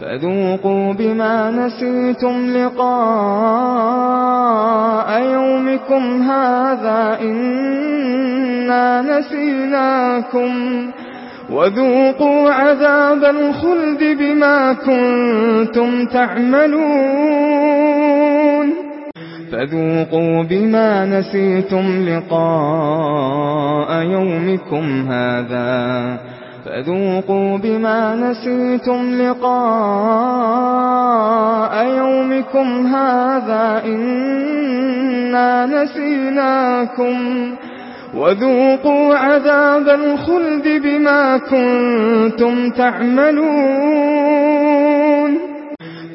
فذوقوا بما نسيتم لقاء يومكم هذا إنا نسيناكم وذوقوا عذاب الخلد بما كنتم تعملون فذوقوا بما نسيتم لقاء يومكم هذا فذوقوا بما نسيتم لقاء يومكم هذا إنا نسيناكم وذوقوا عذاب الخلد بما كنتم تعملون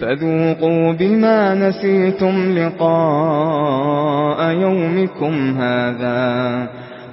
فذوقوا بما نسيتم لقاء يومكم هذا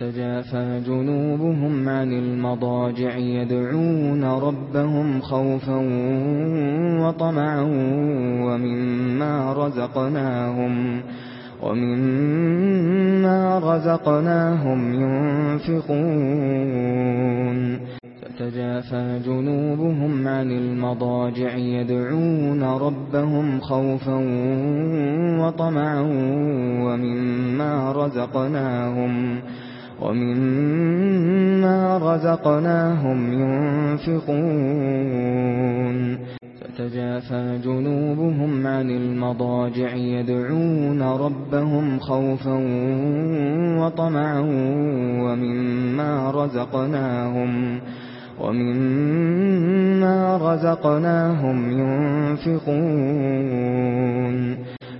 تَتَجَافَى جُنُوبُهُمْ عَنِ الْمَضَاجِعِ يَدْعُونَ رَبَّهُمْ خَوْفًا وَطَمَعًا وَمِمَّا رَزَقْنَاهُمْ وَمِمَّا رَزَقْنَاهُمْ يُنْفِقُونَ تَتَجَافَى جُنُوبُهُمْ عَنِ الْمَضَاجِعِ يَدْعُونَ رَبَّهُمْ خَوْفًا وَطَمَعًا وَمِمَّا رَزَقْنَاهُمْ وَمِمَّا رَزَقْنَاهُمْ يُنْفِقُونَ فَتَجَافَى جنوبهم عن المضاجع يدعون ربهم خوفا وطمعا ومما رزقناهم ومما رزقناهم ينفقون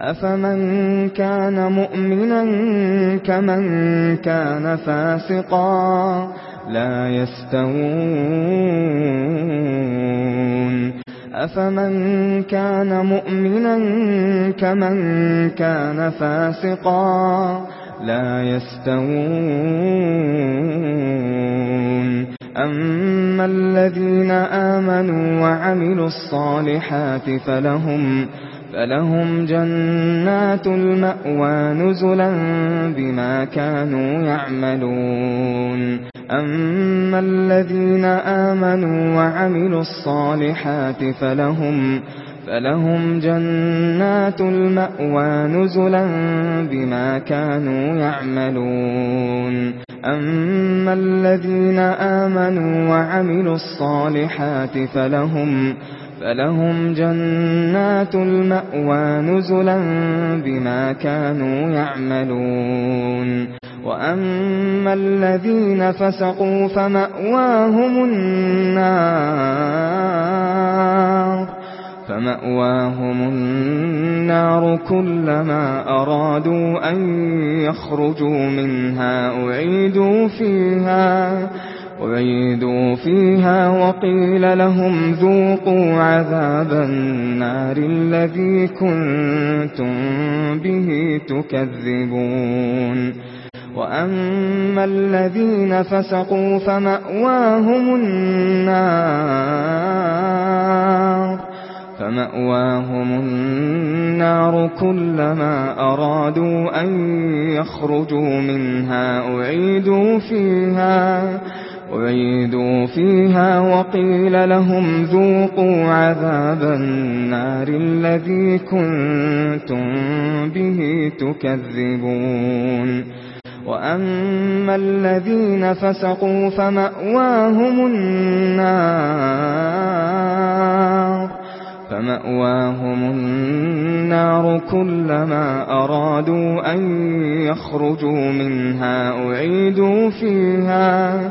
أفمن كان مؤمنا كمن كان فاسقا لا يستوون أفمن كان مؤمنا كمن كان فاسقا لا يستوون أما الذين آمنوا وعملوا الصالحات فلهم فلهم فلهم جنات المأوى نزلا بما كانوا يعملون. أما الذين آمنوا وعملوا الصالحات فلهم فلهم جنات المأوى نزلا بما كانوا يعملون. أما الذين آمنوا وعملوا الصالحات فلهم فلهم جنات المأوى نزلا بما كانوا يعملون. وأما الذين فسقوا فمأواهم النار. فمأواهم النار كلما أرادوا أن يخرجوا منها أعيدوا فيها. أعيدوا فيها وقيل لهم ذوقوا عذاب النار الذي كنتم به تكذبون وَأَمَّا الَّذِينَ فَسَقُوا فَمَأْوَاهُمُ النَّارُ فَمَأْوَاهُمُ النَّارُ كُلَّمَا أَرَادُوا أَن يَخْرُجُوا مِنْهَا أُعِيدُوا فِيهَا أعيدوا فيها وقيل لهم ذوقوا عذاب النار الذي كنتم به تكذبون. وَأَمَّا الَّذِينَ فَسَقُوا فَمَأْوَاهُمُ النَّارُ فَمَأْوَاهُمُ النَّارُ كُلَّمَا أَرَادُوا أَن يَخْرُجُوا مِنْهَا أُعِيدُوا فِيهَا.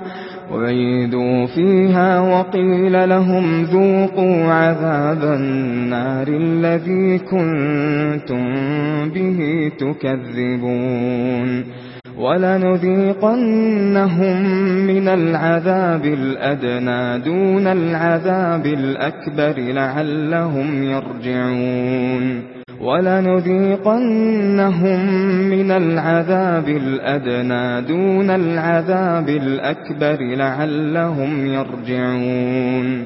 وعيدوا فيها وقيل لهم ذوقوا عذاب النار الذي كنتم به تكذبون وَلَنُذِيقَنَّهُم مِّنَ الْعَذَابِ الْأَدْنَىٰ دُونَ الْعَذَابِ الْأَكْبَرِ لَعَلَّهُمْ يَرْجِعُونَ وَلَنُذِيقَنَّهُم مِّنَ الْعَذَابِ الْأَدْنَىٰ دُونَ الْعَذَابِ الْأَكْبَرِ لَعَلَّهُمْ يَرْجِعُونَ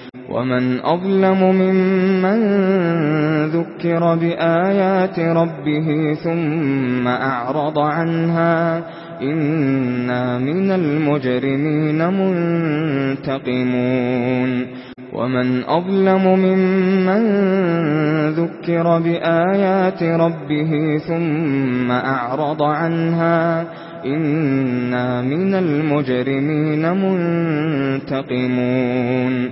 ومن أظلم ممن ذكر بآيات ربه ثم أعرض عنها إنا من المجرمين منتقمون ومن أظلم ممن ذكر بآيات ربه ثم أعرض عنها إنا من المجرمين منتقمون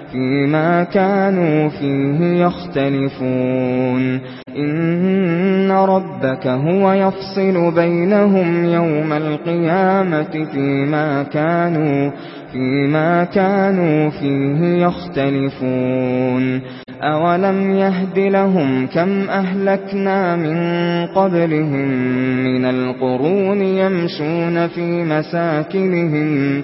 فيما كانوا فيه يختلفون إن ربك هو يفصل بينهم يوم القيامة فيما كانوا فيما كانوا فيه يختلفون أَوَلَمْ يَهْدِ لَهُمْ كَمْ أَهْلَكْنَا مِنْ قَبْلِهِمْ مِنَ الْقُرُونِ يَمْشُونَ فِي مَسَاكِنِهِمْ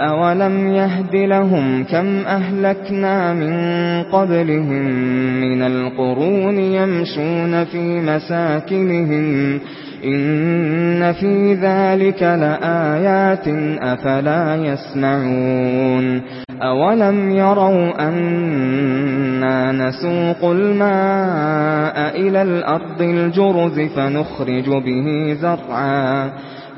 أَوَلَمْ يَهْدِ لَهُمْ كَمْ أَهْلَكْنَا مِنْ قَبْلِهِمْ مِنَ الْقُرُونِ يَمْشُونَ فِي مَسَاكِنِهِمْ إِنَّ فِي ذَلِكَ لَآيَاتٍ أَفَلَا يَسْمَعُونَ أَوَلَمْ يَرَوْا أَنَّا نَسُوقُ الْمَاءَ إِلَى الْأَرْضِ الْجُرُزِ فَنُخْرِجُ بِهِ زَرْعًا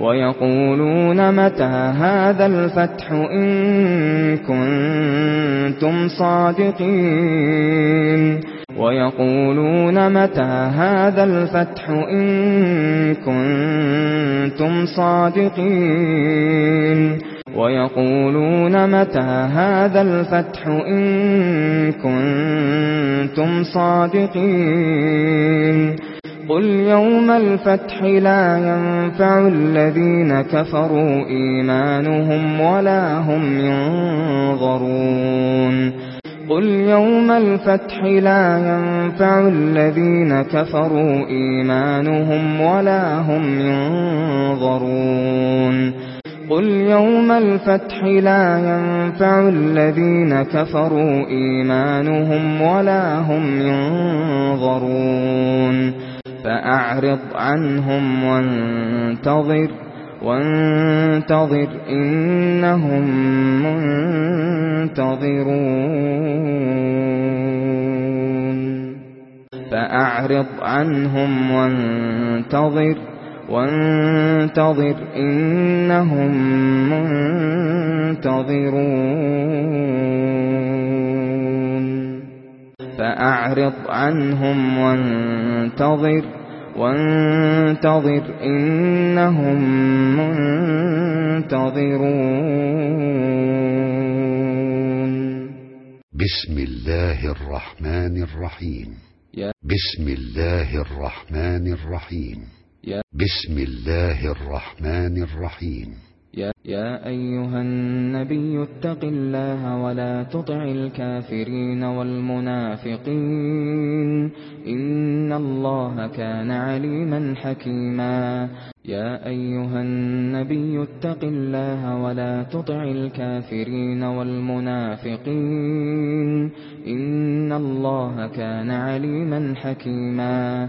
وَيَقُولُونَ مَتَى هَذَا الْفَتْحُ إِن كُنتُمْ صَادِقِينَ وَيَقُولُونَ مَتَى هَذَا الْفَتْحُ إِن كُنتُمْ صَادِقِينَ وَيَقُولُونَ مَتَى هَذَا الْفَتْحُ إِن كُنتُمْ صَادِقِينَ قل يوم الفتح لا ينفع الذين كفروا إيمانهم ولا هم ينظرون قل يوم الفتح لا ينفع الذين كفروا إيمانهم ولا هم ينظرون قل يوم الفتح لا ينفع الذين كفروا إيمانهم ولا هم ينظرون فأعرض عنهم وانتظر وانتظر إنهم منتظرون. فأعرض عنهم وانتظر وانتظر إنهم منتظرون. فأعرض عنهم وانتظر وانتظر إنهم منتظرون. بسم الله الرحمن الرحيم. بسم الله الرحمن الرحيم. بسم الله الرحمن الرحيم. يا أيها النبي اتق الله ولا تطع الكافرين والمنافقين إن الله كان عليما حكيما يا أيها النبي اتق الله ولا تطع الكافرين والمنافقين إن الله كان عليما حكيما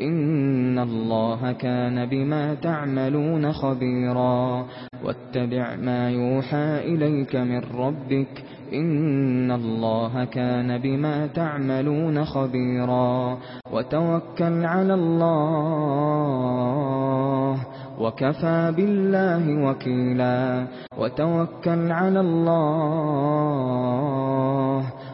إن الله كان بما تعملون خبيرا واتبع ما يوحى إليك من ربك إن الله كان بما تعملون خبيرا وتوكل على الله وكفى بالله وكيلا وتوكل على الله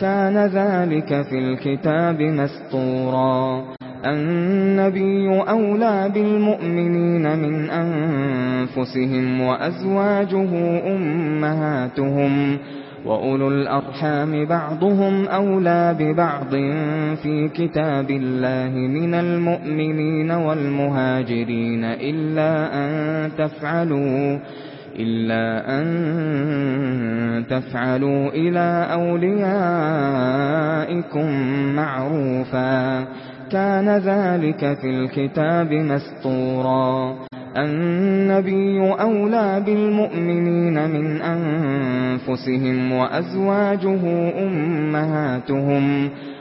كان ذلك في الكتاب مسطورا. النبي أولى بالمؤمنين من أنفسهم وأزواجه أمهاتهم وَأُولُو الْأَرْحَامِ بَعْضُهُمْ أَوْلَى بِبَعْضٍ فِي كِتَابِ اللَّهِ مِنَ الْمُؤْمِنِينَ وَالْمُهَاجِرِينَ إِلَّا أَن تَفْعَلُوا إلا أن تفعلوا إلى أوليائكم معروفا كان ذلك في الكتاب مسطورا النبي أولى بالمؤمنين من أنفسهم وأزواجه أمهاتهم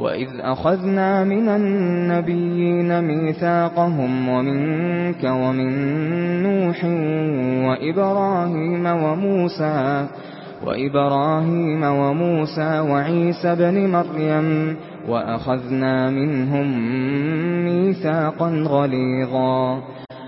وَإِذْ أَخَذْنَا مِنَ النَّبِيِّينَ مِيثَاقَهُمْ وَمِنكَ وَمِن نُوحٍ وَإِبْرَاهِيمَ وَمُوسَى وَإِبْرَاهِيمَ وَمُوسَى وَعِيسَى بْنِ مَرْيَمَ وَأَخَذْنَا مِنْهُمْ مِيثَاقًا غَلِيظًا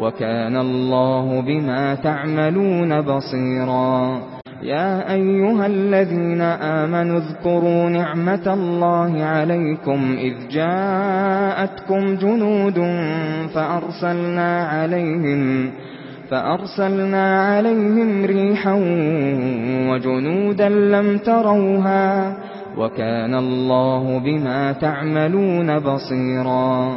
وكان الله بما تعملون بصيرا. يا أيها الذين آمنوا اذكروا نعمة الله عليكم إذ جاءتكم جنود فأرسلنا عليهم فأرسلنا عليهم ريحا وجنودا لم تروها وكان الله بما تعملون بصيرا.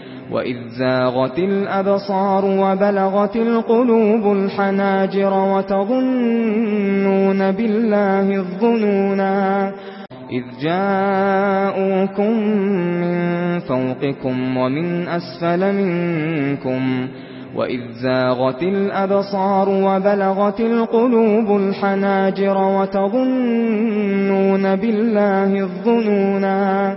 وَإِذْ زَاغَتِ الْأَبْصَارُ وَبَلَغَتِ الْقُلُوبُ الْحَنَاجِرَ وَتَظُنُّونَ بِاللَّهِ الظُّنُونَا إِذْ جَاءُوكُم مِّن فَوْقِكُمْ وَمِنْ أَسْفَلَ مِنكُمْ وَإِذْ زَاغَتِ الْأَبْصَارُ وَبَلَغَتِ الْقُلُوبُ الْحَنَاجِرَ وَتَظُنُّونَ بِاللَّهِ الظُّنُونَا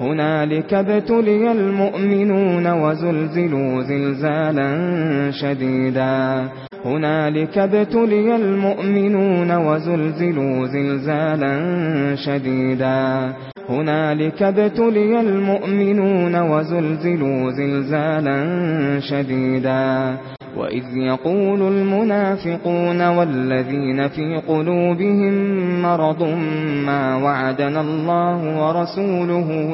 هنالك ابتلي المؤمنون وزلزلوا زلزالا شديدا. هنالك ابتلي المؤمنون وزلزلوا زلزالا شديدا. هنالك ابتلي المؤمنون وزلزلوا زلزالا شديدا. وَإِذْ يَقُولُ الْمُنَافِقُونَ وَالَّذِينَ فِي قُلُوبِهِم مَّرَضٌ مَّا وَعَدَنَا اللَّهُ وَرَسُولُهُ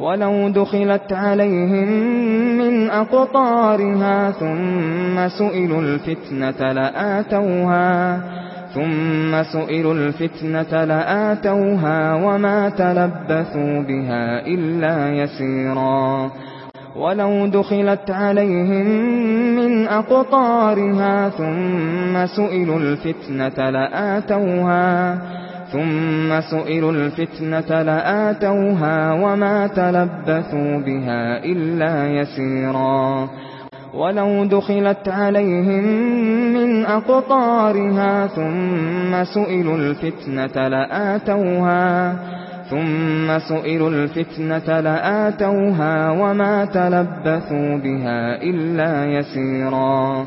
ولو دخلت عليهم من أقطارها ثم سئلوا الفتنة لآتوها ثم سئلوا الفتنة لآتوها وما تلبثوا بها إلا يسيرا. ولو دخلت عليهم من أقطارها ثم سئلوا الفتنة لآتوها ثم سئلوا الفتنة لآتوها وما تلبثوا بها إلا يسيرا. ولو دخلت عليهم من أقطارها ثم سئلوا الفتنة لآتوها ثم سئلوا الفتنة لآتوها وما تلبثوا بها إلا يسيرا.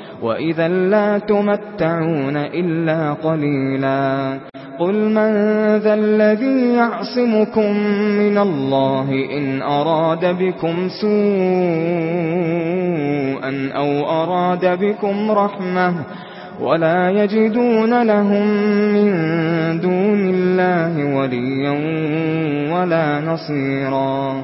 وَإِذًا لَّا تُمَتَّعُونَ إِلَّا قَلِيلًا قُلْ مَن ذَا الَّذِي يَعْصِمُكُم مِّنَ اللَّهِ إِنْ أَرَادَ بِكُمْ سُوءًا أَوْ أَرَادَ بِكُمْ رَحْمَةً ولا يجدون لهم من دون الله وليا ولا نصيرا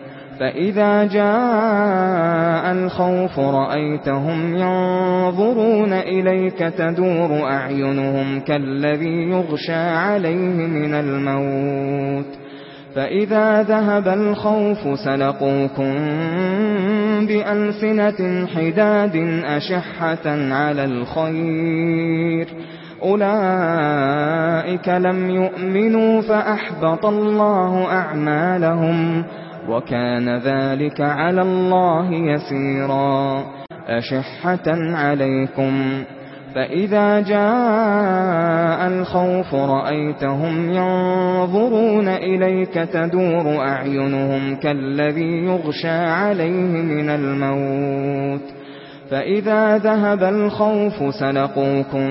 فَإِذَا جَاءَ الْخَوْفُ رَأَيْتَهُمْ يَنظُرُونَ إِلَيْكَ تَدُورُ أَعْيُنُهُمْ كَالَّذِي يُغْشَى عَلَيْهِ مِنَ الْمَوْتِ فَإِذَا ذَهَبَ الْخَوْفُ سَلَقُوكُم بِأَلْسِنَةٍ حِدَادٍ أَشِحَّةً عَلَى الْخَيْرِ أُولَئِكَ لَمْ يُؤْمِنُوا فَأَحْبَطَ اللَّهُ أَعْمَالَهُمْ وكان ذلك على الله يسيرا. أشحة عليكم. فإذا جاء الخوف رأيتهم ينظرون إليك تدور أعينهم كالذي يغشى عليه من الموت. فإذا ذهب الخوف سلقوكم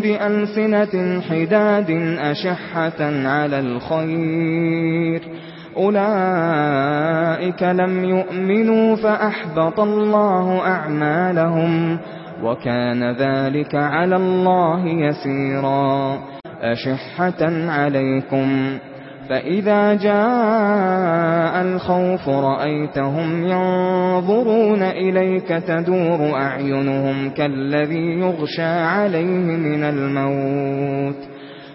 بألسنة حداد أشحة على الخير. أولئك لم يؤمنوا فأحبط الله أعمالهم وكان ذلك على الله يسيرا أشحة عليكم فإذا جاء الخوف رأيتهم ينظرون إليك تدور أعينهم كالذي يغشى عليه من الموت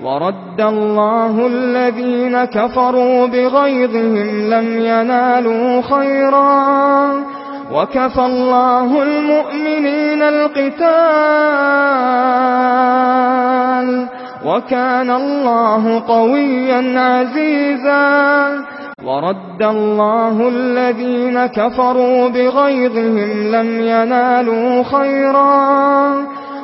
ورد الله الذين كفروا بغيظهم لم ينالوا خيرا وكفى الله المؤمنين القتال وكان الله قويا عزيزا ورد الله الذين كفروا بغيظهم لم ينالوا خيرا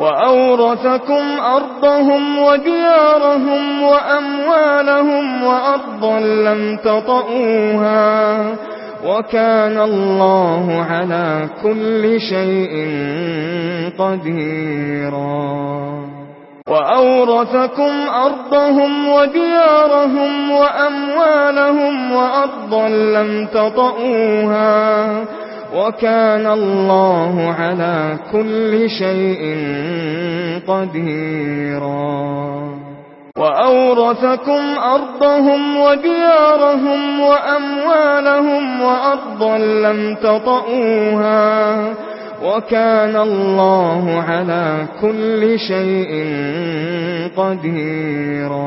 وأورثكم أرضهم وَدِيَارَهُمْ وأموالهم وأرضا لم تَطَعُوهَا وكان الله على كل شيء قديرا وأورثكم أرضهم وَدِيَارَهُمْ وأموالهم وأرضا لم تطئوها وَكَانَ اللَّهُ عَلَى كُلِّ شَيْءٍ قَدِيرًا وَأَوْرَثَكُمْ أَرْضَهُمْ وَدِيَارَهُمْ وَأَمْوَالَهُمْ وَأَرْضًا لَّمْ تَطَئُوهَا وَكَانَ اللَّهُ عَلَى كُلِّ شَيْءٍ قَدِيرًا